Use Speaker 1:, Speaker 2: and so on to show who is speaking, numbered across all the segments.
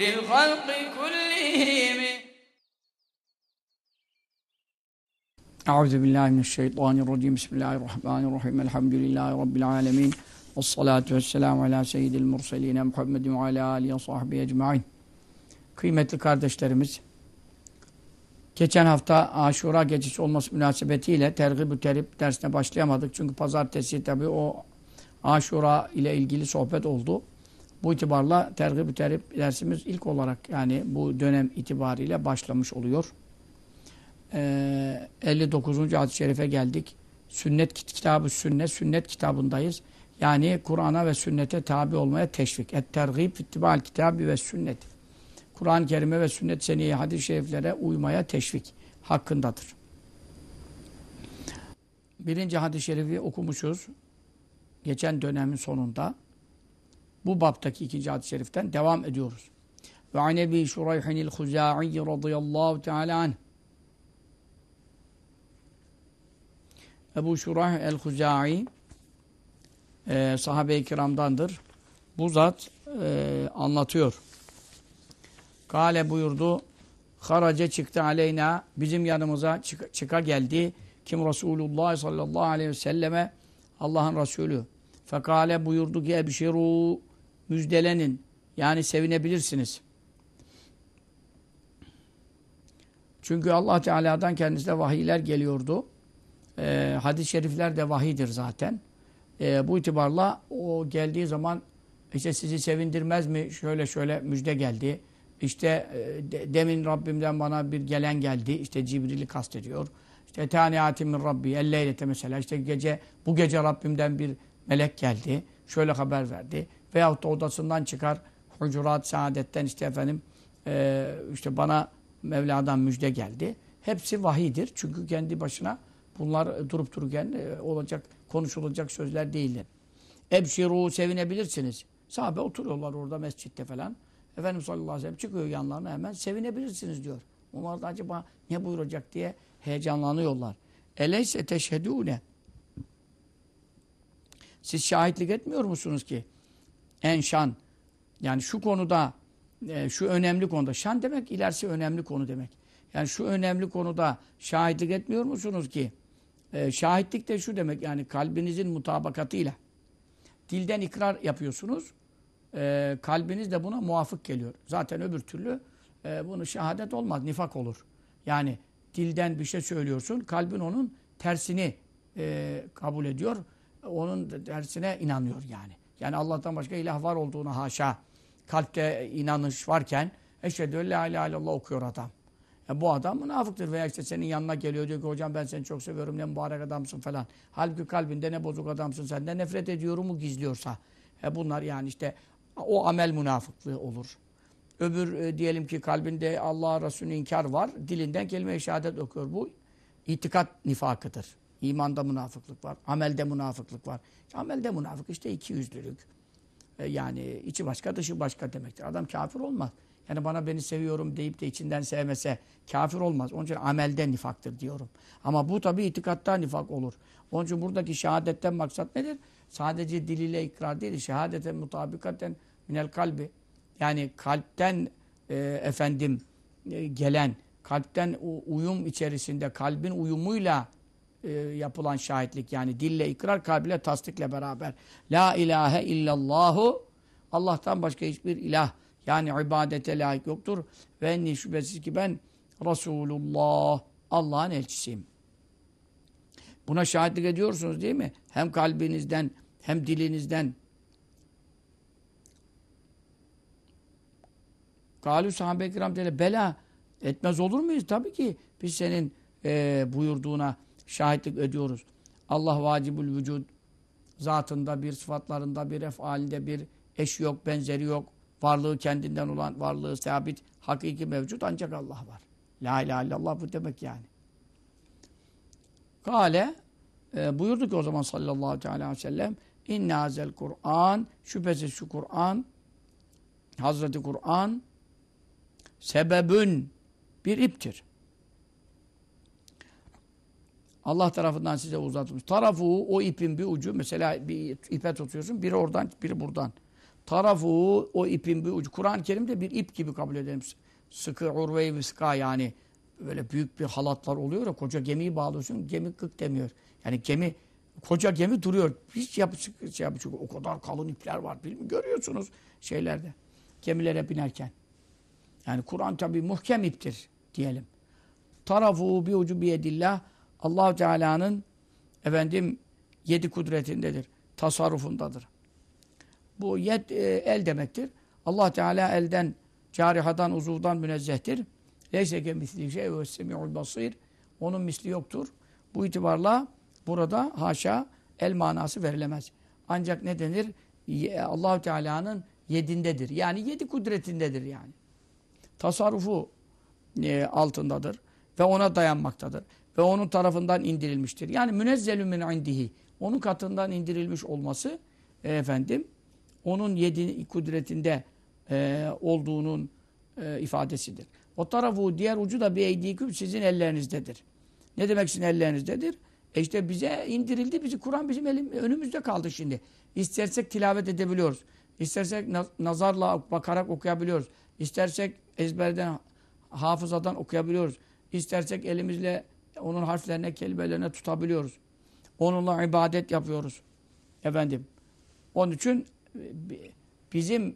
Speaker 1: الخلق كلهم
Speaker 2: أعوذ بالله من الشيطان الرجيم بسم الله الرحمن الرحيم الحمد لله رب العالمين والصلاة والسلام على سيد المرسلين Muhammed ve ala alihi ve sahbihi ecmain. Kıymetli kardeşlerimiz, geçen hafta Aşura gecesi olması münasebetiyle tergib-ü terip dersine başlayamadık. Çünkü pazartesi tabi o Aşura ile ilgili sohbet oldu. Bu itibarla tergib-ü terip dersimiz ilk olarak yani bu dönem itibariyle başlamış oluyor. Ee, 59. hadis-i şerife geldik. Sünnet kitabı sünnet, sünnet kitabındayız. Yani Kur'an'a ve sünnete tabi olmaya teşvik. Et-tergib ittibal kitabı ve sünnet. Kur'an-ı Kerim'e ve sünnet seniye hadis-i şeriflere uymaya teşvik hakkındadır. Birinci hadis-i şerifi okumuşuz. Geçen dönemin sonunda. Bu baptaki ikinci hadis-i şeriften devam ediyoruz. Ve an Ebi Şurayhinil Huza'i radıyallahu teala anh. Ebu Şurayh el-Huza'i e, sahabe-i kiramdandır. Bu zat e, anlatıyor. Kale buyurdu. Harace çıktı aleyna. Bizim yanımıza çık çıka geldi. Kim Resulullah sallallahu aleyhi ve selleme Allah'ın Resulü. Fekale buyurdu ki ebşiru müjdelenin. Yani sevinebilirsiniz. Çünkü Allah Teala'dan kendisine vahiyler geliyordu. Ee, hadis-i şerifler de vahidir zaten. Ee, bu itibarla o geldiği zaman işte sizi sevindirmez mi? Şöyle şöyle müjde geldi. İşte e, de, demin Rabbimden bana bir gelen geldi. İşte Cibril'i kastediyor. İşte taniatim min Rabbi elleylete mesela. İşte gece bu gece Rabbimden bir melek geldi. Şöyle haber verdi. Veyahut da odasından çıkar Hucurat Saadet'ten işte efendim e, işte bana Mevla'dan müjde geldi. Hepsi vahidir. Çünkü kendi başına bunlar durup dururken e, olacak, konuşulacak sözler değiller. Ebşiru sevinebilirsiniz. Sahabe oturuyorlar orada mescitte falan. Efendimiz sallallahu aleyhi ve sellem çıkıyor yanlarına hemen sevinebilirsiniz diyor. Onlar da acaba ne buyuracak diye heyecanlanıyorlar. Eleyse teşhedûne siz şahitlik etmiyor musunuz ki? En şan. Yani şu konuda, e, şu önemli konuda. Şan demek ilerisi önemli konu demek. Yani şu önemli konuda şahitlik etmiyor musunuz ki? E, şahitlik de şu demek yani kalbinizin mutabakatıyla. Dilden ikrar yapıyorsunuz. E, kalbiniz de buna muvafık geliyor. Zaten öbür türlü bunu şehadet olmaz, nifak olur. Yani dilden bir şey söylüyorsun, kalbin onun tersini kabul ediyor onun dersine inanıyor yani. Yani Allah'tan başka ilah var olduğuna haşa kalpte inanış varken eşhedü la ilahe illallah okuyor adam. E bu adam münafıktır veya işte senin yanına geliyor diyor ki hocam ben seni çok seviyorum ne mübarek adamsın falan. Halbuki kalbinde ne bozuk adamsın senden nefret ediyorum mu gizliyorsa. E bunlar yani işte o amel münafıklığı olur. Öbür e, diyelim ki kalbinde Allah Resulü'nün inkar var. Dilinden kelime-i şehadet okuyor. Bu itikat nifakıdır. İmanda münafıklık var. Amelde münafıklık var. Amelde münafık işte iki yüzlülük. E yani içi başka dışı başka demektir. Adam kafir olmaz. Yani bana beni seviyorum deyip de içinden sevmese kafir olmaz. Onun için amelde nifaktır diyorum. Ama bu tabi itikatta nifak olur. Onun için buradaki şehadetten maksat nedir? Sadece diliyle ikrar değil, şehadeten mutabikaten minel kalbi. Yani kalpten e, efendim e, gelen, kalpten uyum içerisinde, kalbin uyumuyla e, yapılan şahitlik yani dille ikrar kalbiyle tasdikle beraber la ilahe illallahu Allah'tan başka hiçbir ilah yani ibadete layık yoktur ve enni şüphesiz ki ben Resulullah Allah'ın elçisiyim. Buna şahitlik ediyorsunuz değil mi? Hem kalbinizden hem dilinizden. Galü sahabe-i kiram bela etmez olur muyuz? Tabii ki biz senin e, buyurduğuna şahitlik ediyoruz. Allah vacibül vücud zatında bir, sıfatlarında bir, efalinde bir eşi yok, benzeri yok. Varlığı kendinden olan, varlığı sabit, hakiki mevcut ancak Allah var. La ilahe illallah bu demek yani. Kale e, buyurdu ki o zaman sallallahu aleyhi ve sellem İnne hazel Kur'an şüphesiz şu Kur'an Hazreti Kur'an sebebün bir iptir. Allah tarafından size uzatılmış. Tarafı o ipin bir ucu mesela bir ipe tutuyorsun biri oradan biri buradan. Tarafı o ipin bir ucu. Kur'an-ı Kerim'de bir ip gibi kabul edelim. Sıkı urve-i viska yani böyle büyük bir halatlar oluyor ya koca gemiyi bağlıyorsun gemi kık demiyor. Yani gemi koca gemi duruyor. Hiç yapışık şey yapışık o kadar kalın ipler var. Bilmiyorum görüyorsunuz şeylerde. Gemilere binerken. Yani Kur'an tabi muhkem iptir diyelim. Tarafu bir ucu bir edillah allah Teala'nın efendim yedi kudretindedir. Tasarrufundadır. Bu yed e, el demektir. Allah Teala elden, carihadan, uzuvdan münezzehtir. Leyseke misli şey ve semi'ul basir. Onun misli yoktur. Bu itibarla burada haşa el manası verilemez. Ancak ne denir? allah Teala'nın yedindedir. Yani yedi kudretindedir yani. Tasarrufu e, altındadır ve ona dayanmaktadır. Ve onun tarafından indirilmiştir. Yani münezzelü min indihi. Onun katından indirilmiş olması e, efendim onun yedi kudretinde e, olduğunun e, ifadesidir. O tarafı diğer ucu da bir eydiküm sizin ellerinizdedir. Ne demek sizin ellerinizdedir? E işte bize indirildi, bizi Kur'an bizim elim, önümüzde kaldı şimdi. İstersek tilavet edebiliyoruz. İstersek nazarla bakarak okuyabiliyoruz. İstersek ezberden, hafızadan okuyabiliyoruz. İstersek elimizle onun harflerine, kelimelerine tutabiliyoruz. Onunla ibadet yapıyoruz. Efendim. Onun için bizim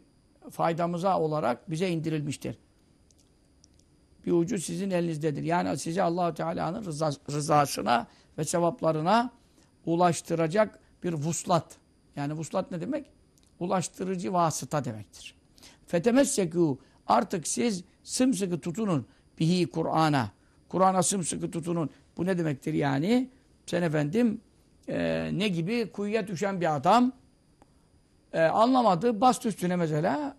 Speaker 2: faydamıza olarak bize indirilmiştir. Bir ucu sizin elinizdedir. Yani sizi allah Teala'nın rızasına ve sevaplarına ulaştıracak bir vuslat. Yani vuslat ne demek? Ulaştırıcı vasıta demektir. Fetemessekû artık siz sımsıkı tutunun bihi Kur'an'a. Kur'an'a sımsıkı tutunun. Bu ne demektir yani? Sen efendim e, ne gibi kuyuya düşen bir adam e, anlamadı, bastı üstüne mesela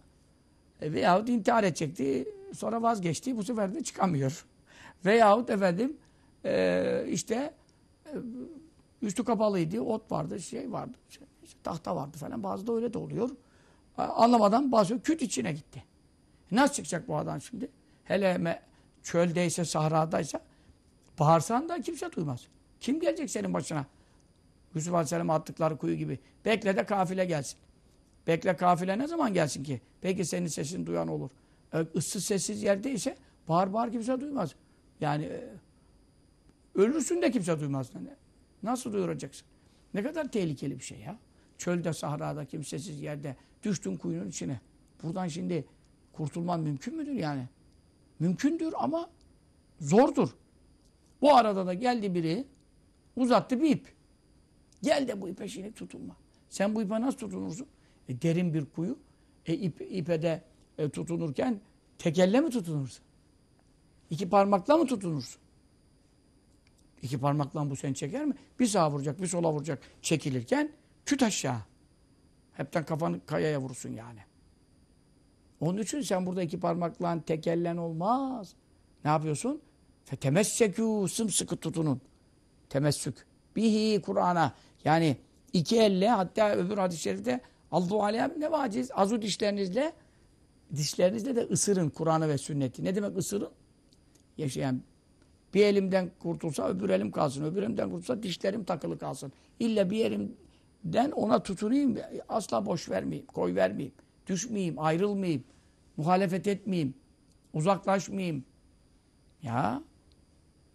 Speaker 2: e, veyahut intihar edecekti, sonra vazgeçti, bu sefer de çıkamıyor. Veyahut efendim e, işte e, üstü kapalıydı, ot vardı, şey vardı, şey, işte, tahta vardı falan. Bazı da öyle de oluyor. Anlamadan basıyor, küt içine gitti. Nasıl çıkacak bu adam şimdi? Hele çöldeyse, sahradaysa bağırsan da kimse duymaz. Kim gelecek senin başına? Yusuf Aleyhisselam attıkları kuyu gibi. Bekle de kafile gelsin. Bekle kafile ne zaman gelsin ki? Peki senin sesini duyan olur. E, ıssız sessiz yerdeyse bağır bağır kimse duymaz. Yani e, ölürsün de kimse duymaz. Nasıl duyuracaksın? Ne kadar tehlikeli bir şey ya. Çölde, sahrada, kimsesiz yerde düştün kuyunun içine. Buradan şimdi kurtulman mümkün müdür yani? Mümkündür ama zordur. Bu arada da geldi biri uzattı bir ip. Gel de bu ipe şimdi tutunma. Sen bu ipe nasıl tutunursun? E, derin bir kuyu. E, ip, ipe de e, tutunurken tek elle mi tutunursun? İki parmakla mı tutunursun? İki parmakla bu seni çeker mi? Bir sağa vuracak, bir sola vuracak çekilirken küt aşağı. Hepten kafanı kayaya vurursun yani. Onun için sen burada iki parmakla tek ellen olmaz. Ne yapıyorsun? Fetemessekû sımsıkı tutunun. Temessük. Bihi Kur'an'a. Yani iki elle hatta öbür hadis-i şerifte Allahu aleyhem ne vaciz? Azu dişlerinizle dişlerinizle de ısırın Kur'an'ı ve sünneti. Ne demek ısırın? Yaşayan bir elimden kurtulsa öbür elim kalsın. Öbür elimden kurtulsa dişlerim takılı kalsın. İlla bir yerimden ona tutunayım. Asla boş vermeyeyim, koy vermeyeyim. Düşmeyeyim, ayrılmayayım. Muhalefet etmeyeyim. Uzaklaşmayayım. Ya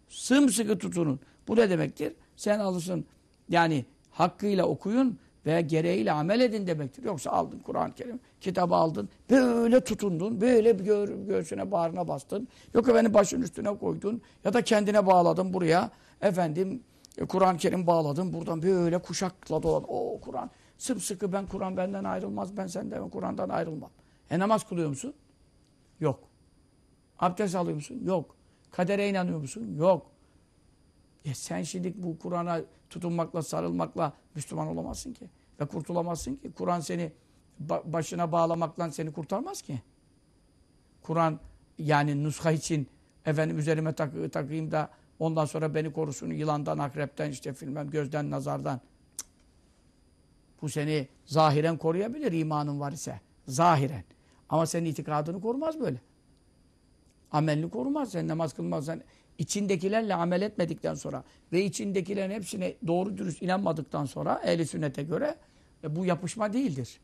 Speaker 2: sımsıkı tutunun. Bu ne demektir? Sen alırsın yani hakkıyla okuyun ve gereğiyle amel edin demektir. Yoksa aldın Kur'an-ı Kerim, kitabı aldın, böyle tutundun, böyle gö göğsüne bağrına bastın. Yok efendim başın üstüne koydun ya da kendine bağladın buraya. Efendim e, Kur'an-ı Kerim bağladın, buradan böyle kuşakla dolan. O Kur'an sımsıkı ben Kur'an benden ayrılmaz, ben senden Kur'an'dan ayrılmam. E namaz kılıyor musun? Yok. Abdest alıyor musun? Yok. Kadere inanıyor musun? Yok. E sen şimdi bu Kur'an'a tutunmakla, sarılmakla Müslüman olamazsın ki. Ve kurtulamazsın ki. Kur'an seni ba- başına bağlamakla seni kurtarmaz ki. Kur'an yani nuska için efendim üzerime tak takayım da ondan sonra beni korusun yılandan, akrepten işte filmem, gözden, nazardan. Bu seni zahiren koruyabilir imanın var ise. Zahiren. Ama senin itikadını korumaz böyle. Amelini korumaz. Sen namaz kılmazsan içindekilerle amel etmedikten sonra ve içindekilerin hepsine doğru dürüst inanmadıktan sonra ehli sünnete göre e, bu yapışma değildir.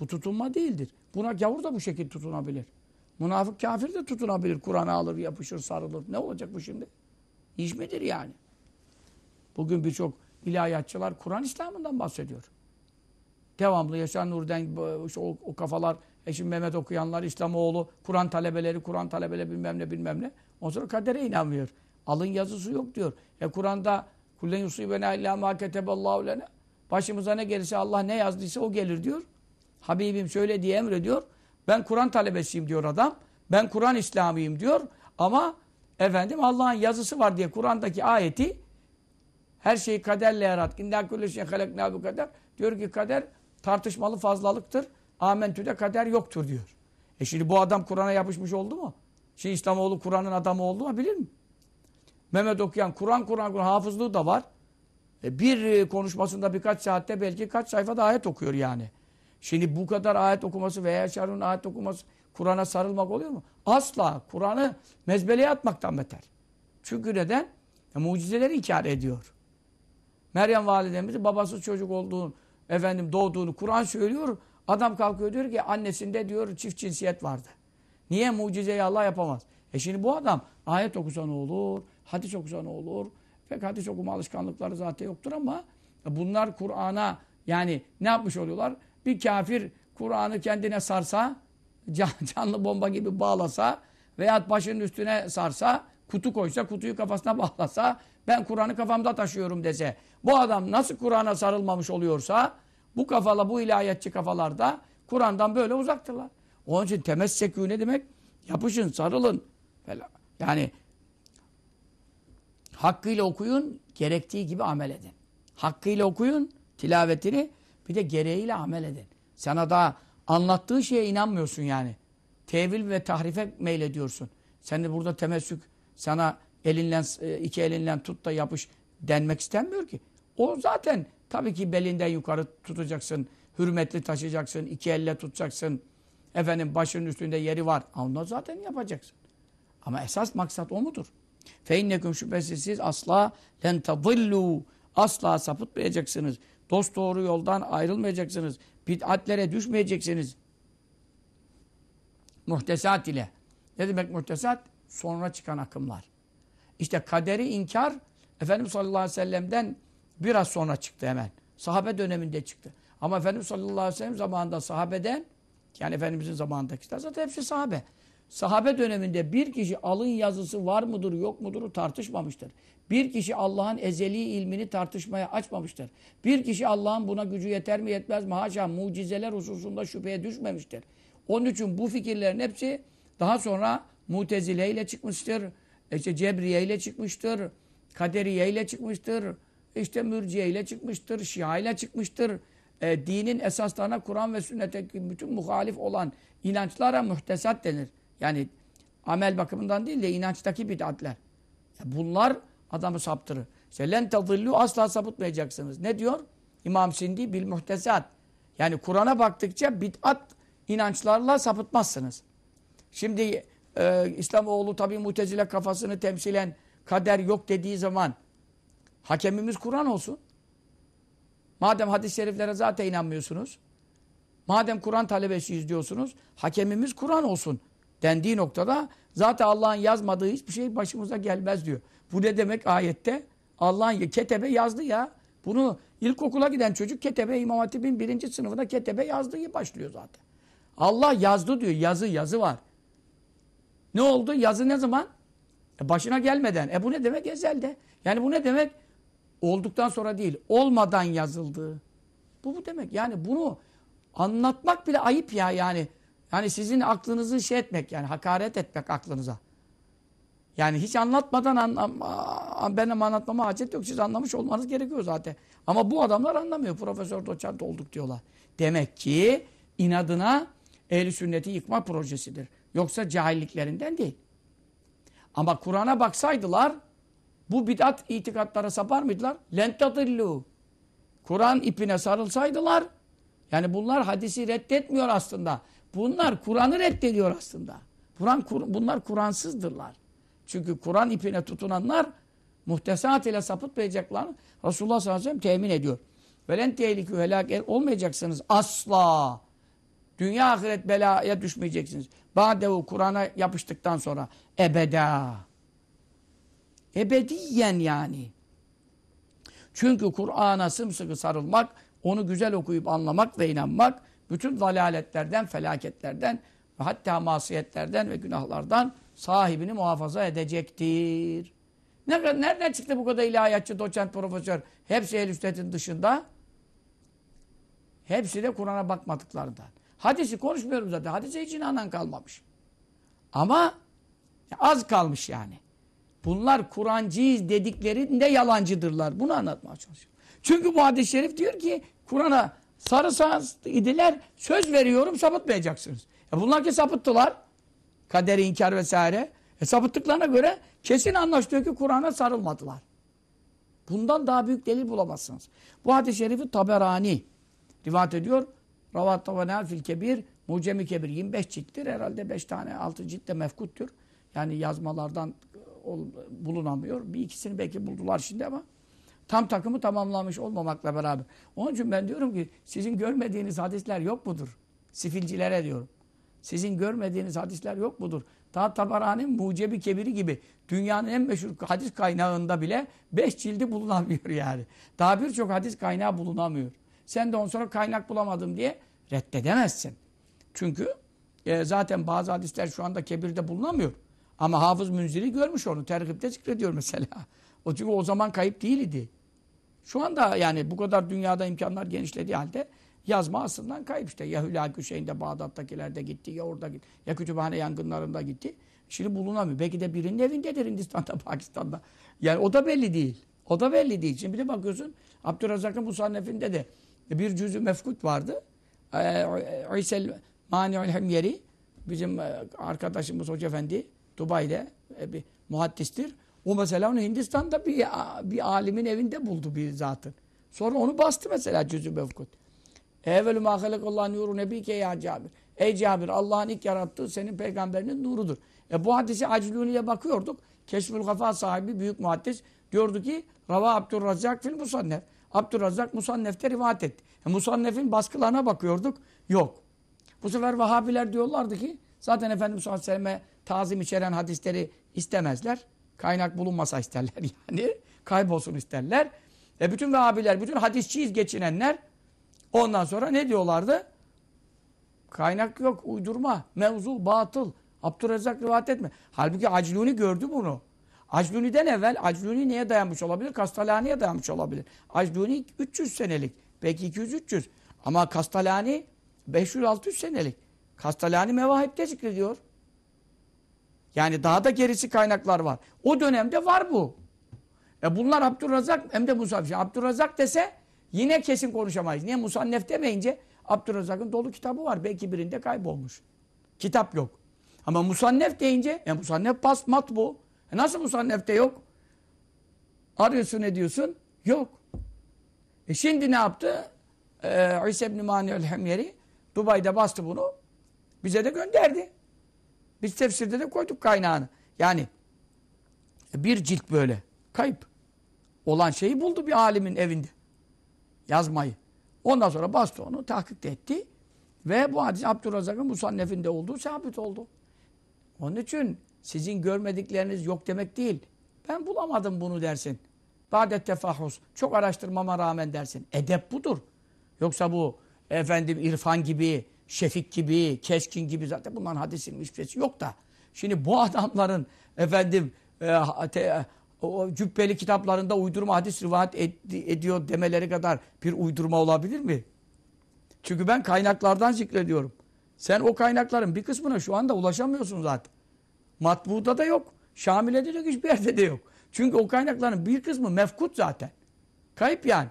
Speaker 2: Bu tutunma değildir. Buna gavur da bu şekilde tutunabilir. Münafık kafir de tutunabilir. Kur'an'a alır, yapışır, sarılır. Ne olacak bu şimdi? İş midir yani? Bugün birçok ilahiyatçılar Kur'an İslam'ından bahsediyor. Devamlı Yaşar Nur'den o, o kafalar, eşim Mehmet okuyanlar, İslamoğlu, Kur'an talebeleri, Kur'an talebeleri bilmem ne bilmem ne. Ondan sonra kadere inanmıyor. Alın yazısı yok diyor. E Kur'an'da kullen yusibena illa ma keteballahu lene. Başımıza ne gelirse Allah ne yazdıysa o gelir diyor. Habibim şöyle diye emrediyor. Ben Kur'an talebesiyim diyor adam. Ben Kur'an İslamiyim diyor. Ama efendim Allah'ın yazısı var diye Kur'an'daki ayeti her şeyi kaderle yarat. İnna kulli şeyin halakna bu kader. Diyor ki kader tartışmalı fazlalıktır. Amentü'de kader yoktur diyor. E şimdi bu adam Kur'an'a yapışmış oldu mu? Şimdi İslamoğlu Kur'an'ın adamı oldu mu bilir mi? Mehmet okuyan Kur'an Kur'an Kur'an hafızlığı da var. E bir e, konuşmasında birkaç saatte belki kaç sayfada ayet okuyor yani. Şimdi bu kadar ayet okuması veya Yaşar'ın ayet okuması Kur'an'a sarılmak oluyor mu? Asla. Kur'an'ı mezbeleye atmaktan beter. Çünkü neden? E, mucizeleri inkar ediyor. Meryem validemiz babasız çocuk olduğunu, efendim doğduğunu Kur'an söylüyor. Adam kalkıyor diyor ki annesinde diyor çift cinsiyet vardı. Niye mucizeyi Allah yapamaz? E şimdi bu adam ayet okusa ne olur, hadis okusa ne olur? Pek hadis okuma alışkanlıkları zaten yoktur ama bunlar Kur'an'a yani ne yapmış oluyorlar? Bir kafir Kur'an'ı kendine sarsa, canlı bomba gibi bağlasa veya başının üstüne sarsa, kutu koysa, kutuyu kafasına bağlasa, ben Kur'an'ı kafamda taşıyorum dese, bu adam nasıl Kur'an'a sarılmamış oluyorsa, bu kafala, bu ilahiyatçı kafalarda Kur'an'dan böyle uzaktırlar. Onun için temessekû ne demek? Yapışın, sarılın. Yani hakkıyla okuyun, gerektiği gibi amel edin. Hakkıyla okuyun, tilavetini, bir de gereğiyle amel edin. Sana daha anlattığı şeye inanmıyorsun yani. Tevil ve tahrife meylediyorsun. Sen de burada temessük sana elinle iki elinle tut da yapış denmek istenmiyor ki. O zaten tabii ki belinden yukarı tutacaksın. Hürmetli taşıyacaksın. iki elle tutacaksın. Efendim başının üstünde yeri var. Ondan zaten yapacaksın. Ama esas maksat o mudur? Feinneküm şüphesiz siz asla len tadillu asla sapıtmayacaksınız. Dost doğru yoldan ayrılmayacaksınız. Bid'atlere düşmeyeceksiniz. Muhtesat ile. Ne demek muhtesat? Sonra çıkan akımlar. İşte kaderi inkar Efendimiz sallallahu aleyhi ve sellem'den biraz sonra çıktı hemen. Sahabe döneminde çıktı. Ama Efendimiz sallallahu aleyhi ve sellem zamanında sahabeden yani Efendimizin zamanındakiler zaten hepsi sahabe. Sahabe döneminde bir kişi alın yazısı var mıdır yok mudur tartışmamıştır. Bir kişi Allah'ın ezeli ilmini tartışmaya açmamıştır. Bir kişi Allah'ın buna gücü yeter mi yetmez mi haşa mucizeler hususunda şüpheye düşmemiştir. Onun için bu fikirlerin hepsi daha sonra Mutezile ile çıkmıştır. İşte Cebriye ile çıkmıştır. Kaderiye ile çıkmıştır. İşte Mürciye ile çıkmıştır. Şia ile çıkmıştır. E, dinin esaslarına Kur'an ve sünnete bütün muhalif olan inançlara muhtesat denir. Yani amel bakımından değil de inançtaki bid'atler. Bunlar adamı saptırır. İşte len tadillu asla sapıtmayacaksınız. Ne diyor? İmam Sindi bil muhtesat. Yani Kur'an'a baktıkça bid'at inançlarla sapıtmazsınız. Şimdi e, İslamoğlu tabi mutezile kafasını temsilen kader yok dediği zaman hakemimiz Kur'an olsun. Madem hadis-i şeriflere zaten inanmıyorsunuz. Madem Kur'an talebesiyiz diyorsunuz. Hakemimiz Kur'an olsun dendiği noktada zaten Allah'ın yazmadığı hiçbir şey başımıza gelmez diyor. Bu ne demek ayette? Allah'ın ketebe yazdı ya. Bunu ilkokula giden çocuk ketebe İmam Hatip'in birinci sınıfında ketebe yazdığı başlıyor zaten. Allah yazdı diyor. Yazı yazı var. Ne oldu? Yazı ne zaman? E başına gelmeden. E bu ne demek? Ezelde. Yani bu ne demek? Olduktan sonra değil. Olmadan yazıldı. Bu bu demek. Yani bunu anlatmak bile ayıp ya yani. Yani sizin aklınızı şey etmek yani hakaret etmek aklınıza. Yani hiç anlatmadan an, benim anlatmama hacet yok. Siz anlamış olmanız gerekiyor zaten. Ama bu adamlar anlamıyor. Profesör doçent olduk diyorlar. Demek ki inadına ehli sünneti yıkma projesidir. Yoksa cahilliklerinden değil. Ama Kur'an'a baksaydılar bu bid'at itikatlara sapar mıydılar? Lentadillu. Kur'an ipine sarılsaydılar yani bunlar hadisi reddetmiyor aslında. Bunlar Kur'an'ı reddediyor aslında. Kur'an bunlar Kur'ansızdırlar. Çünkü Kur'an ipine tutunanlar muhtesat ile sapıtmayacaklarını Resulullah sallallahu aleyhi ve sellem temin ediyor. Velen tehlikü helak olmayacaksınız asla. Dünya ahiret belaya düşmeyeceksiniz. Badevu Kur'an'a yapıştıktan sonra ebeda. Ebediyen yani. Çünkü Kur'an'a sımsıkı sarılmak, onu güzel okuyup anlamak ve inanmak bütün dalaletlerden, felaketlerden ve hatta masiyetlerden ve günahlardan sahibini muhafaza edecektir. Ne, nereden çıktı bu kadar ilahiyatçı, doçent, profesör? Hepsi el dışında. Hepsi de Kur'an'a bakmadıklarından. Hadisi konuşmuyorum zaten. Hadise hiç inanan kalmamış. Ama az kalmış yani. Bunlar Kur'ancıyız dediklerinde yalancıdırlar. Bunu anlatmaya çalışıyorum. Çünkü bu hadis-i şerif diyor ki Kur'an'a sarı idiler söz veriyorum sapıtmayacaksınız. E bunlar ki sapıttılar. Kaderi inkar vesaire. E sapıttıklarına göre kesin anlaşılıyor ki Kur'an'a sarılmadılar. Bundan daha büyük delil bulamazsınız. Bu hadis-i şerifi Taberani rivayet ediyor. Ravat Tavanel fil kebir, Mucemi kebir 25 cilttir. Herhalde 5 tane 6 cilt de mefkuttur. Yani yazmalardan bulunamıyor. Bir ikisini belki buldular şimdi ama tam takımı tamamlamış olmamakla beraber. Onun için ben diyorum ki sizin görmediğiniz hadisler yok mudur? Sifilcilere diyorum. Sizin görmediğiniz hadisler yok mudur? Ta Tabarani'nin Mucebi Kebiri gibi dünyanın en meşhur hadis kaynağında bile beş cildi bulunamıyor yani. Daha birçok hadis kaynağı bulunamıyor. Sen de on sonra kaynak bulamadım diye reddedemezsin. Çünkü e, zaten bazı hadisler şu anda kebirde bulunamıyor. Ama Hafız Münziri görmüş onu. Tergipte zikrediyor mesela. O çünkü o zaman kayıp değildi. Şu anda yani bu kadar dünyada imkanlar genişlediği halde yazma aslında kayıp işte. Ya Hülya Hüseyin'de Bağdat'takilerde gitti ya orada gitti. Ya kütüphane yangınlarında gitti. Şimdi bulunamıyor. Belki de birinin evindedir Hindistan'da, Pakistan'da. Yani o da belli değil. O da belli değil. Şimdi bir de bakıyorsun Abdurrazak'ın Musannef'inde de bir cüzü mefkut vardı. Ee, İsel Mani'ül Hemyeri bizim e, arkadaşımız Hoca Efendi Dubai'de e, bir muhaddistir. O mesela onu Hindistan'da bir, bir alimin evinde buldu bir zatın. Sonra onu bastı mesela cüzü mefkut. Evvelü mâ halekallahu nuru nebike ya Cabir. Ey Cabir Allah'ın ilk yarattığı senin peygamberinin nurudur. E bu hadisi Acluni'ye bakıyorduk. Keşfül Gafa sahibi büyük muhaddis diyordu ki Rava Abdurrazzak fil Musannef. Abdurrazzak Musannef'te rivayet etti. E, Musannef'in baskılarına bakıyorduk. Yok. Bu sefer Vahabiler diyorlardı ki zaten Efendimiz sallallahu aleyhi ve selleme tazim içeren hadisleri istemezler. Kaynak bulunmasa isterler yani. Kaybolsun isterler. E bütün Vahabiler, bütün hadisçiyiz geçinenler ondan sonra ne diyorlardı? Kaynak yok, uydurma, mevzu, batıl. Abdurrezzak rivayet etme. Halbuki Acluni gördü bunu. Acluni'den evvel Acluni neye dayanmış olabilir? Kastalani'ye dayanmış olabilir. Acluni 300 senelik. Belki 200-300. Ama Kastalani 500-600 senelik. Kastalani mevahipte zikrediyor. Yani daha da gerisi kaynaklar var. O dönemde var bu. E bunlar Abdurrazak hem de Musaf. Abdurrazak dese yine kesin konuşamayız. Niye? Musannef demeyince Abdurrazak'ın dolu kitabı var. Belki birinde kaybolmuş. Kitap yok. Ama Musannef deyince e Musannef pas bu. E nasıl Musannef'te yok? Arıyorsun ediyorsun. Yok. E şimdi ne yaptı? Ee, İsa ibn Mani'ül Hemyeri Dubai'de bastı bunu. Bize de gönderdi. Biz tefsirde de koyduk kaynağını. Yani bir cilt böyle kayıp olan şeyi buldu bir alimin evinde. Yazmayı. Ondan sonra bastı onu, tahkik etti. Ve bu hadis Abdurrazak'ın Musannef'inde olduğu sabit oldu. Onun için sizin görmedikleriniz yok demek değil. Ben bulamadım bunu dersin. Badet tefahus. Çok araştırmama rağmen dersin. Edep budur. Yoksa bu efendim irfan gibi, şefik gibi, keskin gibi zaten bunların hadisin hiçbir yok da. Şimdi bu adamların efendim e, te, o cübbeli kitaplarında uydurma hadis rivayet ed ediyor demeleri kadar bir uydurma olabilir mi? Çünkü ben kaynaklardan zikrediyorum. Sen o kaynakların bir kısmına şu anda ulaşamıyorsun zaten. Matbu'da da yok. Şamile'de de yok. Hiçbir yerde de yok. Çünkü o kaynakların bir kısmı mefkut zaten. Kayıp yani.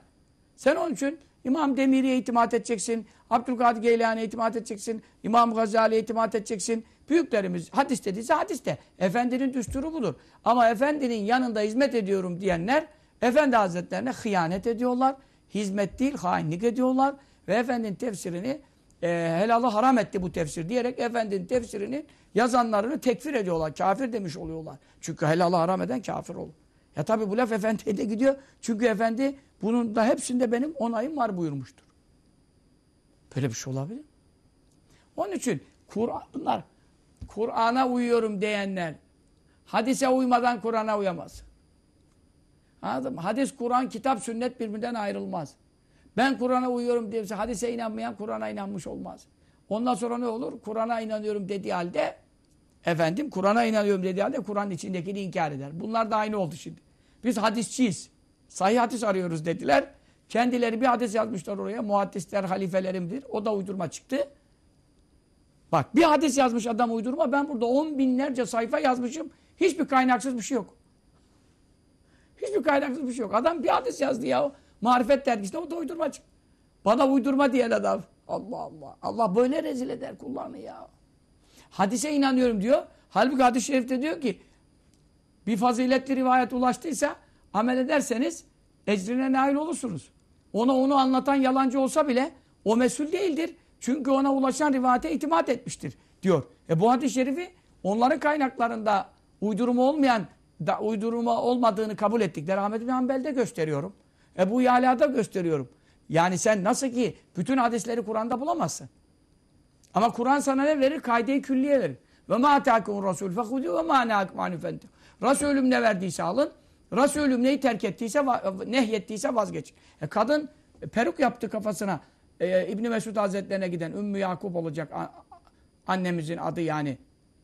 Speaker 2: Sen onun için İmam Demiri'ye itimat edeceksin. Abdülkadir Geylani'ye itimat edeceksin. İmam Gazali'ye itimat edeceksin. Büyüklerimiz hadis dediyse hadis de. Efendinin düsturu budur. Ama efendinin yanında hizmet ediyorum diyenler Efendi Hazretlerine hıyanet ediyorlar. Hizmet değil, hainlik ediyorlar. Ve efendinin tefsirini e, helalı haram etti bu tefsir diyerek efendinin tefsirini yazanlarını tekfir ediyorlar. Kafir demiş oluyorlar. Çünkü helalı haram eden kafir olur. Ya tabi bu laf efendiye de gidiyor. Çünkü efendi bunun da hepsinde benim onayım var buyurmuştur. Böyle bir şey olabilir. Onun için Kur'an bunlar Kur'an'a uyuyorum diyenler hadise uymadan Kur'an'a uyamaz. Anladın mı? Hadis, Kur'an, kitap, sünnet birbirinden ayrılmaz. Ben Kur'an'a uyuyorum diye hadise inanmayan Kur'an'a inanmış olmaz. Ondan sonra ne olur? Kur'an'a inanıyorum dediği halde efendim Kur'an'a inanıyorum dediği halde Kur'an'ın içindekini inkar eder. Bunlar da aynı oldu şimdi. Biz hadisçiyiz. Sahih hadis arıyoruz dediler. Kendileri bir hadis yazmışlar oraya. Muhaddisler halifelerimdir. O da uydurma çıktı. Bak bir hadis yazmış adam uydurma. Ben burada on binlerce sayfa yazmışım. Hiçbir kaynaksız bir şey yok. Hiçbir kaynaksız bir şey yok. Adam bir hadis yazdı ya. Marifet dergisinde o da uydurma çıktı. Bana uydurma diyen adam. Allah Allah. Allah böyle rezil eder kullarını ya. Hadise inanıyorum diyor. Halbuki hadis-i şerifte diyor ki bir faziletli rivayet ulaştıysa amel ederseniz ecrine nail olursunuz. Ona onu anlatan yalancı olsa bile o mesul değildir. Çünkü ona ulaşan rivayete itimat etmiştir diyor. E bu hadis-i şerifi onların kaynaklarında uydurma olmayan da uydurma olmadığını kabul ettikleri Ahmet bin Hanbel'de gösteriyorum. Ebu Yala'da gösteriyorum. Yani sen nasıl ki bütün hadisleri Kur'an'da bulamazsın. Ama Kur'an sana ne verir? Kayde-i külliye verir. Ve ma atâkum rasul fehudû ve ma nâkum anifente. Resulüm ne verdiyse alın. Resulüm neyi terk ettiyse, nehyettiyse vazgeçin. E kadın e, peruk yaptı kafasına. E, İbni Mesud Hazretlerine giden Ümmü Yakup olacak annemizin adı yani.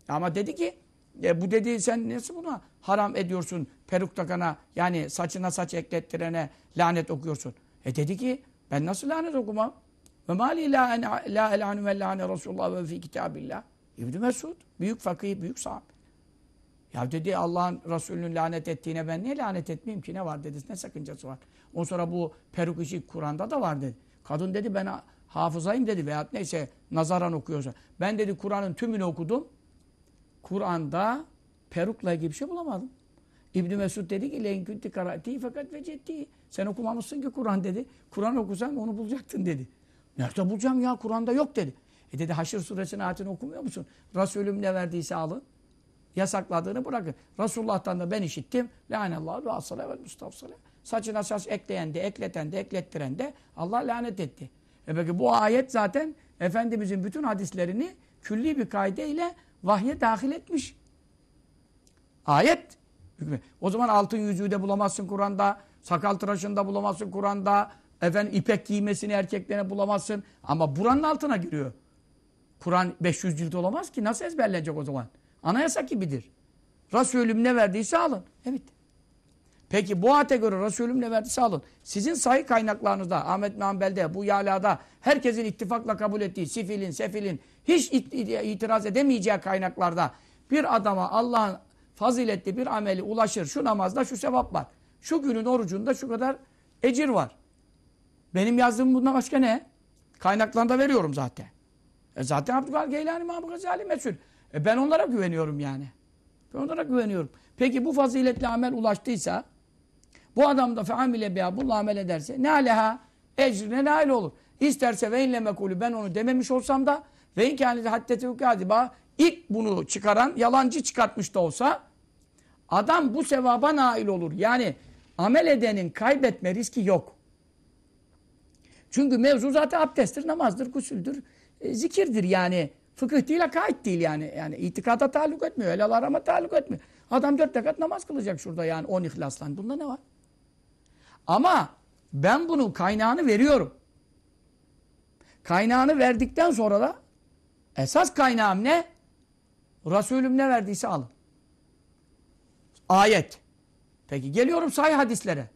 Speaker 2: Ama dedi ki e, bu dedi sen nasıl buna haram ediyorsun peruk takana yani saçına saç eklettirene lanet okuyorsun. E dedi ki ben nasıl lanet okumam? Ve mali la la elanu ve lane Resulullah ve fi kitabillah. İbn Mesud büyük fakih, büyük sahabe. Ya dedi Allah'ın Resulünün lanet ettiğine ben niye lanet etmeyeyim ki ne var dedi. Ne sakıncası var. Ondan sonra bu peruk işi Kur'an'da da var dedi. Kadın dedi ben hafızayım dedi veyahut neyse nazaran okuyorsa. Ben dedi Kur'an'ın tümünü okudum. Kur'an'da perukla ilgili bir şey bulamadım. İbn Mesud dedi ki len kunti karati fakat vecetti. Sen okumamışsın ki Kur'an dedi. Kur'an okusan onu bulacaktın dedi. Nerede bulacağım ya Kur'an'da yok dedi. E dedi Haşr suresinin ayetini okumuyor musun? Resulüm ne verdiyse alın. Yasakladığını bırakın. Resulullah'tan da ben işittim. Lanallahu ve asale vel mustafsale. Saçına saç ekleyen de, ekleten de, eklettiren de Allah lanet etti. E peki bu ayet zaten Efendimizin bütün hadislerini külli bir kaideyle vahye dahil etmiş. Ayet. O zaman altın yüzüğü de bulamazsın Kur'an'da. Sakal tıraşında bulamazsın Kur'an'da. Efendim ipek giymesini erkeklerine bulamazsın. Ama buranın altına giriyor. Kur'an 500 cilt olamaz ki. Nasıl ezberlenecek o zaman? Anayasa gibidir. Resulüm ne verdiyse alın. Evet. Peki bu ayete göre Resulüm ne verdiyse alın. Sizin sayı kaynaklarınızda, Ahmet Mehambel'de, bu Yala'da, herkesin ittifakla kabul ettiği sifilin, sefilin, hiç itiraz edemeyeceği kaynaklarda bir adama Allah'ın faziletli bir ameli ulaşır. Şu namazda şu sevap var. Şu günün orucunda şu kadar ecir var. Benim yazdığım bundan başka ne? Kaynaklarında veriyorum zaten. E zaten Abdülkadir Geylani, Mahmud Gazali mesul. E ben onlara güveniyorum yani. Ben onlara güveniyorum. Peki bu faziletli amel ulaştıysa bu adam da feamile bununla amel ederse ne aleha ecrine nail olur. İsterse ve inle mekulü ben onu dememiş olsam da ve inkâni haddeti kâdiba ilk bunu çıkaran yalancı çıkartmış da olsa adam bu sevaba nail olur. Yani amel edenin kaybetme riski yok. Çünkü mevzu zaten abdesttir, namazdır, gusüldür, e, zikirdir yani. Fıkıh değil, akaid değil yani. Yani itikada taluk etmiyor, helal arama taluk etmiyor. Adam dört rekat namaz kılacak şurada yani on ihlaslan. Bunda ne var? Ama ben bunun kaynağını veriyorum. Kaynağını verdikten sonra da esas kaynağım ne? Resulüm ne verdiyse alın. Ayet. Peki geliyorum sahih hadislere.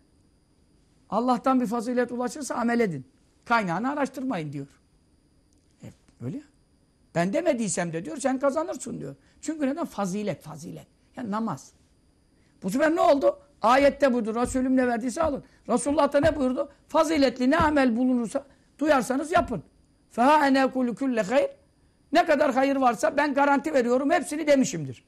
Speaker 2: Allah'tan bir fazilet ulaşırsa amel edin. Kaynağını araştırmayın diyor. E, öyle. Ben demediysem de diyor sen kazanırsın diyor. Çünkü neden? Fazilet, fazilet. Yani namaz. Bu sefer ne oldu? Ayette buyurdu. Resulüm ne verdiyse alın. Resulullah da ne buyurdu? Faziletli ne amel bulunursa duyarsanız yapın. Feha ene kulü külle hayr. Ne kadar hayır varsa ben garanti veriyorum hepsini demişimdir.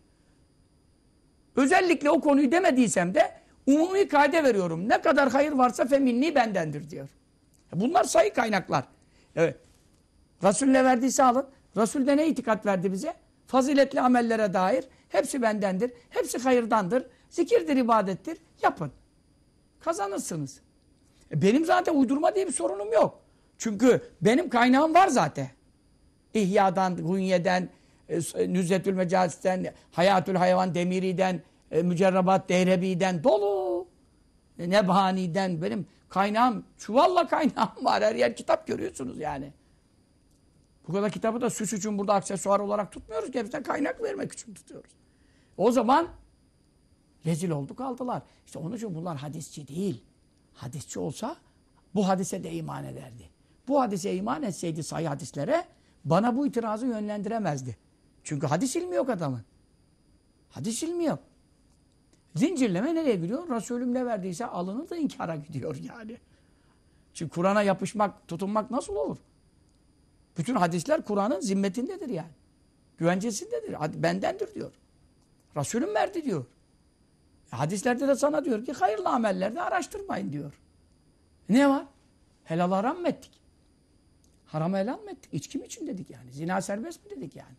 Speaker 2: Özellikle o konuyu demediysem de umumi kaide veriyorum. Ne kadar hayır varsa feminni bendendir diyor. Bunlar sayı kaynaklar. Evet. Resul ne verdiyse alın. Resul de ne itikat verdi bize? Faziletli amellere dair. Hepsi bendendir. Hepsi hayırdandır. Zikirdir, ibadettir. Yapın. Kazanırsınız. E benim zaten uydurma diye bir sorunum yok. Çünkü benim kaynağım var zaten. İhya'dan, Hunye'den, e, Nüzzetül Mecalis'ten, Hayatül Hayvan Demiri'den, e, Mücerrabat Dehrebi'den dolu. E, Nebhani'den benim kaynağım, çuvalla kaynağım var. Her yer kitap görüyorsunuz yani. Bu kadar kitabı da süs için burada aksesuar olarak tutmuyoruz ki. Hepsine kaynak vermek için tutuyoruz. O zaman rezil olduk aldılar. İşte onun için bunlar hadisçi değil. Hadisçi olsa bu hadise de iman ederdi. Bu hadise iman etseydi sayı hadislere bana bu itirazı yönlendiremezdi. Çünkü hadis ilmi yok adamın. Hadis ilmi yok. Zincirleme nereye gidiyor? Resulüm ne verdiyse alını da inkara gidiyor yani. Çünkü Kur'an'a yapışmak, tutunmak nasıl olur? Bütün hadisler Kur'an'ın zimmetindedir yani. Güvencesindedir. Bendendir diyor. Resulüm verdi diyor. E hadislerde de sana diyor ki hayırlı amellerde araştırmayın diyor. Ne var? Helal haram ettik? Haram helal mı ettik? İçki mi için dedik yani? Zina serbest mi dedik yani?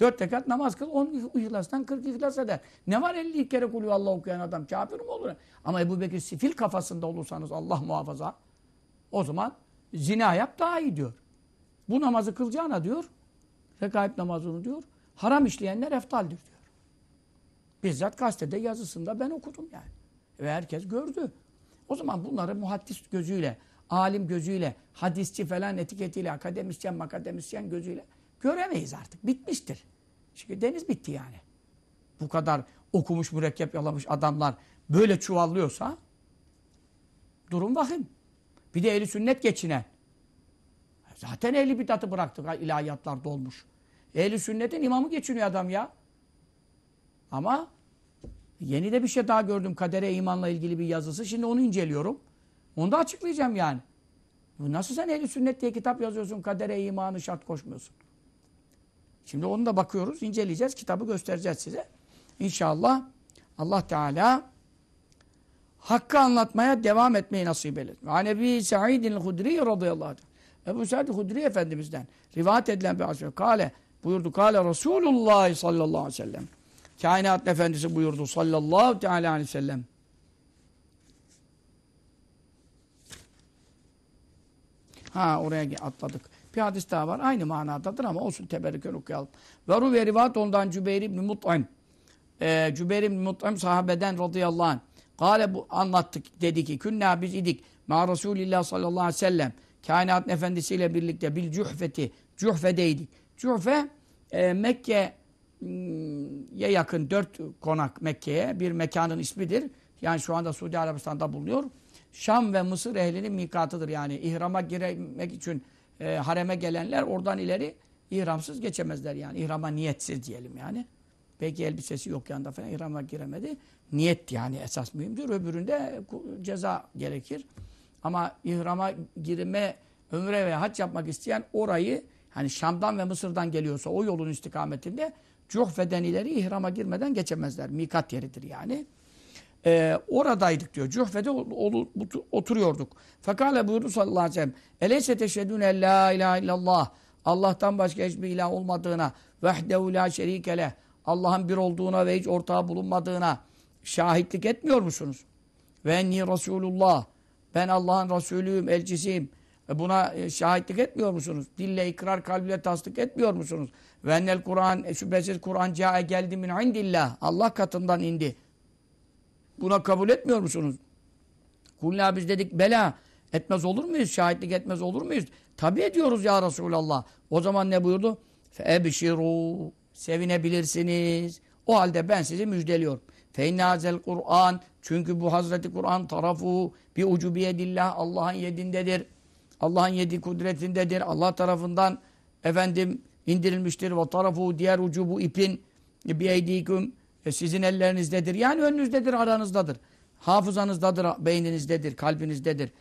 Speaker 2: Dört rekat namaz kıl, on ihlastan kırk ihlas eder. Ne var elli kere kulü Allah okuyan adam? Kafir mi olur? Ama Ebu Bekir sifil kafasında olursanız Allah muhafaza o zaman zina yap daha iyi diyor. Bu namazı kılacağına diyor, rekaip namazını diyor, haram işleyenler eftaldir diyor. Bizzat gazetede yazısında ben okudum yani. Ve herkes gördü. O zaman bunları muhaddis gözüyle, alim gözüyle, hadisçi falan etiketiyle, akademisyen, makademisyen gözüyle göremeyiz artık. Bitmiştir. Çünkü deniz bitti yani. Bu kadar okumuş, mürekkep yalamış adamlar böyle çuvallıyorsa durum vahim. Bir de eli sünnet geçinen. Zaten ehli bidatı bıraktık. ilahiyatlar dolmuş. Ehli sünnetin imamı geçiniyor adam ya. Ama yeni de bir şey daha gördüm. Kadere imanla ilgili bir yazısı. Şimdi onu inceliyorum. Onu da açıklayacağım yani. Nasıl sen ehli sünnet diye kitap yazıyorsun, kadere imanı şart koşmuyorsun? Şimdi onu da bakıyoruz, inceleyeceğiz, kitabı göstereceğiz size. İnşallah Allah Teala hakkı anlatmaya devam etmeyi nasip eylesin. Ve Nebi Sa'idin Hudri radıyallahu anh. Ebu Sa'id Hudri Efendimiz'den rivayet edilen bir asır. Kale buyurdu. Kale Resulullah sallallahu aleyhi ve sellem. Kainat Efendisi buyurdu sallallahu teala aleyhi ve sellem. Ha oraya atladık. Bir hadis daha var. Aynı manadadır ama olsun teberrüken okuyalım. Ve ruve rivat ondan Cübeyr ibn Mut'im. Ee, Cübeyr ibn Mut'im sahabeden radıyallahu anh. Gale bu anlattık dedi ki künna biz idik ma Resulillah sallallahu aleyhi ve sellem kainat efendisiyle birlikte bil cühfeti cühfedeydik. Cühfe e, Mekke'ye yakın dört konak Mekke'ye bir mekanın ismidir. Yani şu anda Suudi Arabistan'da bulunuyor. Şam ve Mısır ehlinin mikatıdır. Yani ihrama girmek için e, hareme gelenler oradan ileri ihramsız geçemezler yani. İhrama niyetsiz diyelim yani. Belki elbisesi yok yanında falan ihrama giremedi. Niyet yani esas mühimdir. Öbüründe ceza gerekir. Ama ihrama girme, ömre ve hac yapmak isteyen orayı hani Şam'dan ve Mısır'dan geliyorsa o yolun istikametinde Cuhfe'den ileri ihrama girmeden geçemezler. Mikat yeridir yani. Ee, oradaydık diyor. Cuhfe'de oturuyorduk. Fekale buyurdu sallallahu aleyhi ve sellem. Eleyse teşhedûne la ilahe illallah. Allah'tan başka hiçbir ilah olmadığına vehdehu la şerikele. Allah'ın bir olduğuna ve hiç ortağı bulunmadığına şahitlik etmiyor musunuz? Ve enni Resulullah. Ben Allah'ın Resulüyüm, elçisiyim. Ve buna e, şahitlik etmiyor musunuz? Dille ikrar, kalbiyle tasdik etmiyor musunuz? Ve ennel Kur'an, e, şüphesiz Kur'an cae geldi min indillah. Allah katından indi. Buna kabul etmiyor musunuz? Kulna biz dedik bela. Etmez olur muyuz? Şahitlik etmez olur muyuz? Tabi ediyoruz ya Resulallah. O zaman ne buyurdu? Febşiru. Sevinebilirsiniz. O halde ben sizi müjdeliyorum. Feinnazel Kur'an. Çünkü bu Hazreti Kur'an tarafı bir ucubiyedillah Allah'ın yedindedir. Allah'ın yedi kudretindedir. Allah tarafından efendim indirilmiştir. Ve tarafı diğer ucu bu ipin bir eydiküm e, sizin ellerinizdedir. Yani önünüzdedir, aranızdadır. hafızanızdadır, beyninizdedir, kalbinizdedir.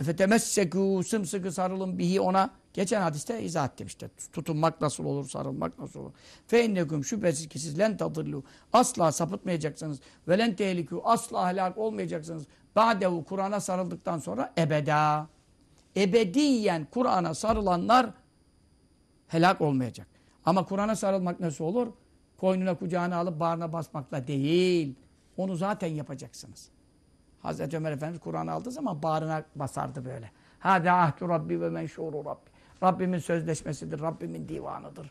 Speaker 2: Efetemessekû sımsıkı sarılın bihi ona. Geçen hadiste izah ettim işte. Tutunmak nasıl olur, sarılmak nasıl olur. Fe innekum şüphesiz ki siz len tadırlu. Asla sapıtmayacaksınız. Ve len tehlikû. Asla helak olmayacaksınız. Ba'devu Kur'an'a sarıldıktan sonra ebeda. Ebediyen Kur'an'a sarılanlar helak olmayacak. Ama Kur'an'a sarılmak nasıl olur? Koynuna kucağına alıp bağrına basmakla değil. Onu zaten yapacaksınız. Hazreti Ömer Efendimiz Kur'an'ı aldığı zaman bağrına basardı böyle. Hâdâ ahdu Rabbi ve menşûru Rabbi. Rabbimin sözleşmesidir, Rabbimin divanıdır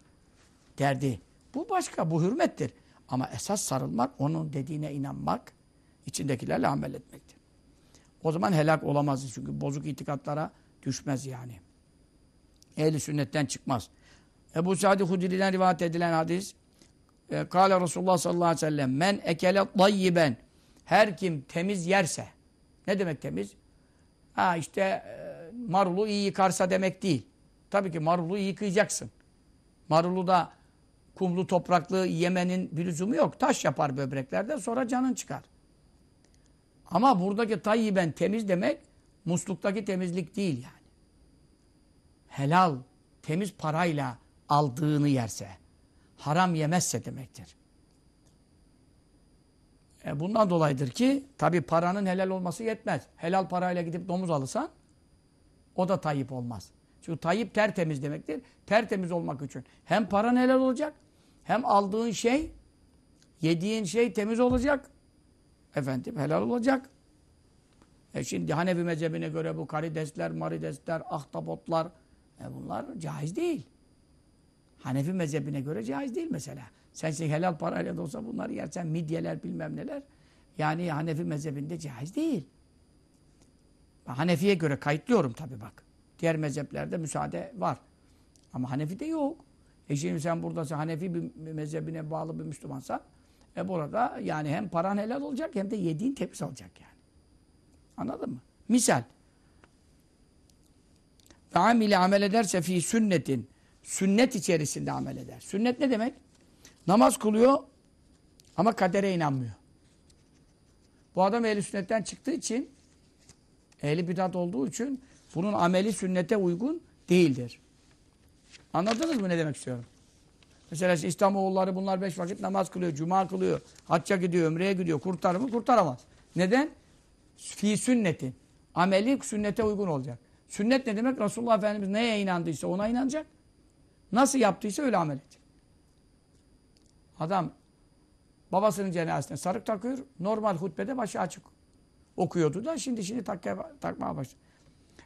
Speaker 2: derdi. Bu başka, bu hürmettir. Ama esas sarılmak, onun dediğine inanmak, içindekilerle amel etmektir. O zaman helak olamaz çünkü bozuk itikatlara düşmez yani. Ehli sünnetten çıkmaz. Ebu Sa'd Hudri'den rivayet edilen hadis e, Kale Resulullah sallallahu aleyhi ve sellem men ekele tayyiben her kim temiz yerse ne demek temiz? Ha işte e, marulu iyi yıkarsa demek değil. Tabii ki marulu iyi yıkayacaksın. Marulu da kumlu topraklı yemenin bir lüzumu yok. Taş yapar böbreklerde sonra canın çıkar. Ama buradaki tayyiben temiz demek musluktaki temizlik değil yani. Helal, temiz parayla aldığını yerse, haram yemezse demektir. E bundan dolayıdır ki tabi paranın helal olması yetmez. Helal parayla gidip domuz alırsan o da tayyip olmaz. Çünkü tayyip tertemiz demektir. Tertemiz olmak için. Hem paran helal olacak hem aldığın şey yediğin şey temiz olacak. Efendim helal olacak. E şimdi Hanefi mezhebine göre bu karidesler, maridesler, ahtapotlar e bunlar caiz değil. Hanefi mezhebine göre caiz değil mesela. Sen şey helal parayla da olsa bunları yersen midyeler bilmem neler. Yani Hanefi mezhebinde caiz değil. Hanefi'ye göre kayıtlıyorum tabii bak. Diğer mezheplerde müsaade var. Ama Hanefi'de yok. E şimdi sen buradasın Hanefi bir mezhebine bağlı bir Müslümansan e burada yani hem paran helal olacak hem de yediğin temiz olacak yani. Anladın mı? Misal. Ve amile amel ederse fi sünnetin sünnet içerisinde amel eder. Sünnet ne demek? Namaz kılıyor ama kadere inanmıyor. Bu adam ehli sünnetten çıktığı için ehli bidat olduğu için bunun ameli sünnete uygun değildir. Anladınız mı ne demek istiyorum? Mesela işte İslamoğulları bunlar beş vakit namaz kılıyor, cuma kılıyor, hacca gidiyor, ömreye gidiyor. Kurtarır mı? Kurtaramaz. Neden? Fi sünnetin. Ameli sünnete uygun olacak. Sünnet ne demek? Resulullah Efendimiz neye inandıysa ona inanacak. Nasıl yaptıysa öyle amel edecek. Adam babasının cenazesine sarık takıyor. Normal hutbede başı açık okuyordu da şimdi şimdi takmaya, takmaya başladı.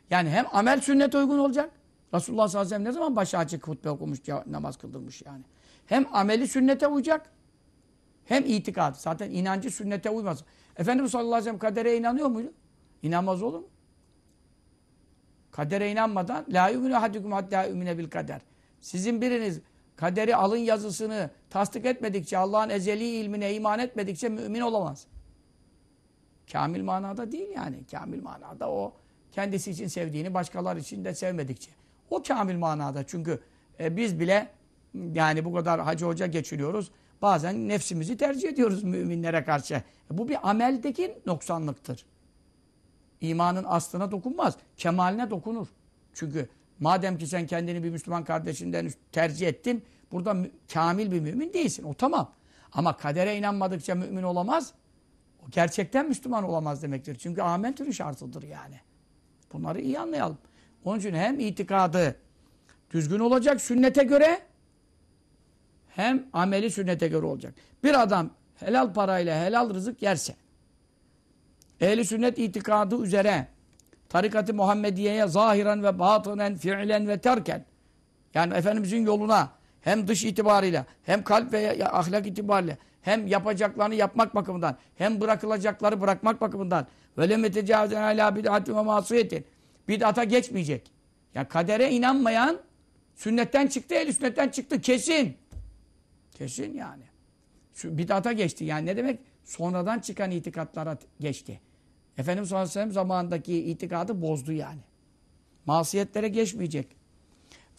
Speaker 2: Yani hem amel sünnete uygun olacak. Resulullah sallallahu aleyhi ve sellem ne zaman başı açık hutbe okumuş, namaz kıldırmış yani. Hem ameli sünnete uyacak hem itikad. Zaten inancı sünnete uymaz. Efendimiz sallallahu aleyhi ve sellem kadere inanıyor muydu? İnanmaz olur mu? Kadere inanmadan la yu'minu ahadukum hatta yu'mine bil kader. Sizin biriniz kaderi alın yazısını tasdik etmedikçe, Allah'ın ezeli ilmine iman etmedikçe mümin olamaz. Kamil manada değil yani. Kamil manada o kendisi için sevdiğini başkaları için de sevmedikçe. O kamil manada. Çünkü e, biz bile yani bu kadar hacı hoca geçiriyoruz. Bazen nefsimizi tercih ediyoruz müminlere karşı. E, bu bir ameldeki noksanlıktır. İmanın aslına dokunmaz. Kemaline dokunur. Çünkü madem ki sen kendini bir Müslüman kardeşinden tercih ettin, burada kamil bir mümin değilsin. O tamam. Ama kadere inanmadıkça mümin olamaz. O gerçekten Müslüman olamaz demektir. Çünkü amentülü şartıdır yani. Bunları iyi anlayalım. Onun için hem itikadı düzgün olacak sünnete göre hem ameli sünnete göre olacak. Bir adam helal parayla helal rızık yerse ehli sünnet itikadı üzere tarikat-ı Muhammediye'ye zahiren ve batınen, fiilen ve terken yani Efendimizin yoluna hem dış itibariyle hem kalp ve ahlak itibariyle hem yapacaklarını yapmak bakımından hem bırakılacakları bırakmak bakımından ve lem yetecavüzen alâ bid'atin ve masiyetin bid'ata geçmeyecek. Yani kadere inanmayan sünnetten çıktı, el sünnetten çıktı. Kesin. Kesin yani. Bid'ata geçti. Yani ne demek? Sonradan çıkan itikatlara geçti. Efendimiz sallallahu aleyhi ve sellem zamanındaki itikadı bozdu yani. Masiyetlere geçmeyecek.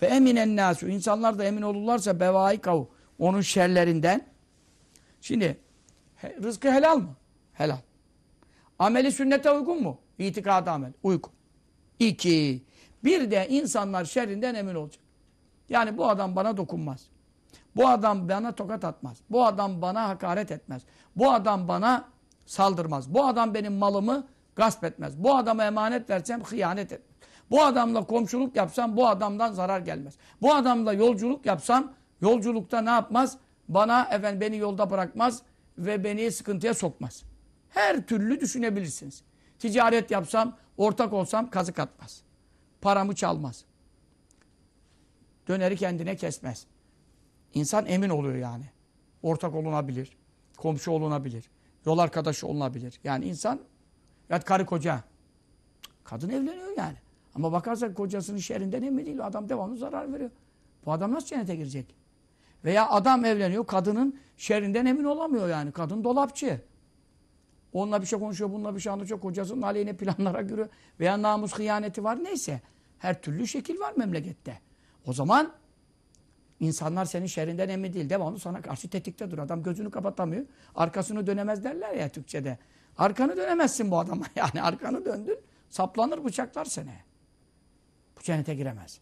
Speaker 2: Ve eminen nasu. insanlar da emin olurlarsa bevai kav. Onun şerlerinden. Şimdi rızkı helal mı? Helal. Ameli sünnete uygun mu? İtikada amel. Uygun. İki. Bir de insanlar şerrinden emin olacak. Yani bu adam bana dokunmaz. Bu adam bana tokat atmaz. Bu adam bana hakaret etmez. Bu adam bana saldırmaz. Bu adam benim malımı gasp etmez. Bu adama emanet versem hıyanet etmez. Bu adamla komşuluk yapsam bu adamdan zarar gelmez. Bu adamla yolculuk yapsam yolculukta ne yapmaz? Bana efendim beni yolda bırakmaz ve beni sıkıntıya sokmaz. Her türlü düşünebilirsiniz. Ticaret yapsam, ortak olsam kazık atmaz. Paramı çalmaz. Döneri kendine kesmez. İnsan emin oluyor yani. Ortak olunabilir. Komşu olunabilir. Yol arkadaşı olunabilir. Yani insan ya karı koca. Kadın evleniyor yani. Ama bakarsak kocasının şerrinden emin değil. Adam devamlı zarar veriyor. Bu adam nasıl cennete girecek? Veya adam evleniyor. Kadının şerrinden emin olamıyor yani. Kadın dolapçı. Onunla bir şey konuşuyor, bununla bir şey anlatıyor. Kocasının aleyhine planlara giriyor. Veya namus hıyaneti var. Neyse. Her türlü şekil var memlekette. O zaman insanlar senin şerrinden emin değil. Devamlı sana karşı tetikte dur. Adam gözünü kapatamıyor. Arkasını dönemez derler ya Türkçe'de. Arkanı dönemezsin bu adama. Yani arkanı döndün. Saplanır bıçaklar seni. Bu cennete giremez.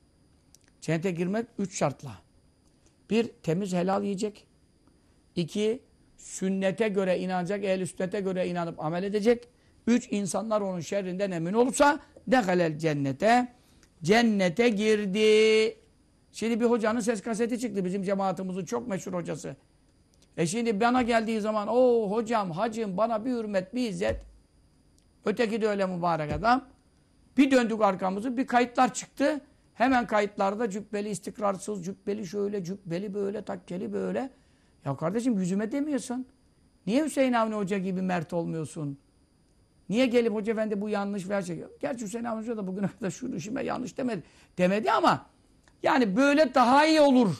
Speaker 2: Cennete girmek üç şartla. Bir, temiz helal yiyecek. İki, sünnete göre inanacak, ehl sünnete göre inanıp amel edecek. Üç, insanlar onun şerrinden emin olursa dehalel cennete. Cennete girdi. Şimdi bir hocanın ses kaseti çıktı. Bizim cemaatimizin çok meşhur hocası. E şimdi bana geldiği zaman o hocam, hacım bana bir hürmet, bir izzet. Öteki de öyle mübarek adam. Bir döndük arkamızı bir kayıtlar çıktı. Hemen kayıtlarda cübbeli istikrarsız, cübbeli şöyle, cübbeli böyle, takkeli böyle. Ya kardeşim yüzüme demiyorsun. Niye Hüseyin Avni Hoca gibi mert olmuyorsun? Niye gelip Hoca Efendi bu yanlış veya şey? Gerçi Hüseyin Avni Hoca da bugüne kadar şu işime yanlış demedi. Demedi ama yani böyle daha iyi olur.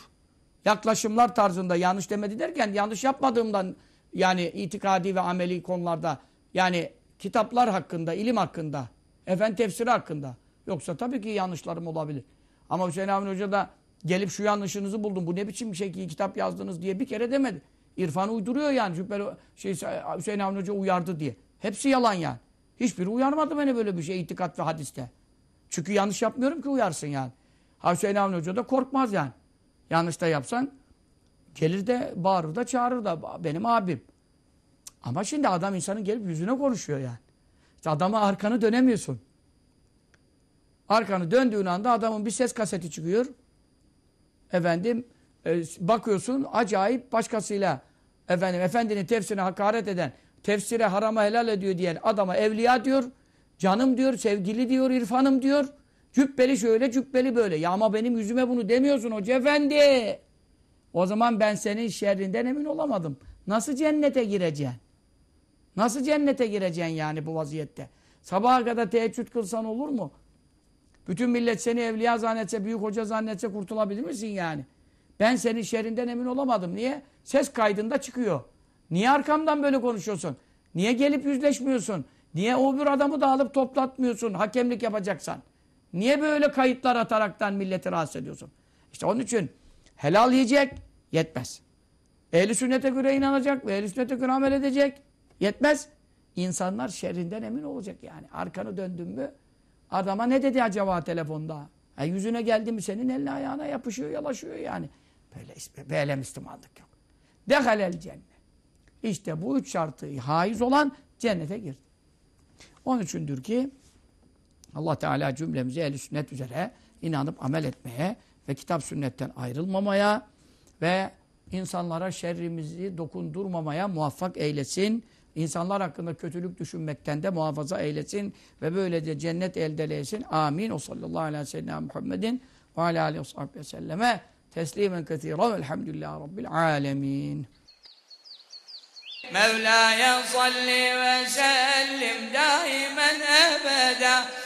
Speaker 2: Yaklaşımlar tarzında yanlış demedi derken yanlış yapmadığımdan yani itikadi ve ameli konularda yani kitaplar hakkında, ilim hakkında, efendim tefsiri hakkında. Yoksa tabii ki yanlışlarım olabilir. Ama Hüseyin Avni Hoca da gelip şu yanlışınızı buldum. Bu ne biçim bir şey ki kitap yazdınız diye bir kere demedi. İrfanı uyduruyor yani. Şüpheli, şey, Hüseyin Avni Hoca uyardı diye. Hepsi yalan yani. Hiçbiri uyarmadı beni böyle bir şey itikat ve hadiste. Çünkü yanlış yapmıyorum ki uyarsın yani. Hüseyin Avni Hoca da korkmaz yani. Yanlış da yapsan gelir de bağırır da çağırır da benim abim. Ama şimdi adam insanın gelip yüzüne konuşuyor yani. İşte adama arkanı dönemiyorsun. Arkanı döndüğün anda adamın bir ses kaseti çıkıyor. Efendim e, bakıyorsun acayip başkasıyla efendim efendinin tefsirine hakaret eden, tefsire harama helal ediyor diyen adama evliya diyor. Canım diyor, sevgili diyor, irfanım diyor. Cübbeli şöyle, cübbeli böyle. Ya ama benim yüzüme bunu demiyorsun hoca efendi. O zaman ben senin şerrinden emin olamadım. Nasıl cennete gireceksin? Nasıl cennete gireceksin yani bu vaziyette? Sabaha kadar teheccüd kılsan olur mu? Bütün millet seni evliya zannetse, büyük hoca zannetse kurtulabilir misin yani? Ben senin şerrinden emin olamadım. Niye? Ses kaydında çıkıyor. Niye arkamdan böyle konuşuyorsun? Niye gelip yüzleşmiyorsun? Niye o bir adamı da alıp toplatmıyorsun hakemlik yapacaksan? Niye böyle kayıtlar ataraktan milleti rahatsız ediyorsun? İşte onun için helal yiyecek yetmez. Ehli sünnete göre inanacak ve ehli sünnete göre amel edecek yetmez. İnsanlar şerrinden emin olacak yani. Arkanı döndün mü adama ne dedi acaba telefonda? Ha, yüzüne geldi mi senin eline ayağına yapışıyor yalaşıyor yani. Böyle, böyle Müslümanlık yok. Dehalel cennet. İşte bu üç şartı haiz olan cennete girdi. Onun içindir ki Allah Teala cümlemizi ehl sünnet üzere inanıp amel etmeye ve kitap sünnetten ayrılmamaya ve insanlara şerrimizi dokundurmamaya muvaffak eylesin. İnsanlar hakkında kötülük düşünmekten de muhafaza eylesin ve böylece cennet eldeleyesin. Amin. O sallallahu aleyhi ve sellem Muhammedin ve aleyhi ve sahibi selleme teslimen kethiren velhamdülillahi rabbil alemin.
Speaker 1: Mevla'ya salli ve sellim daimen ebeda.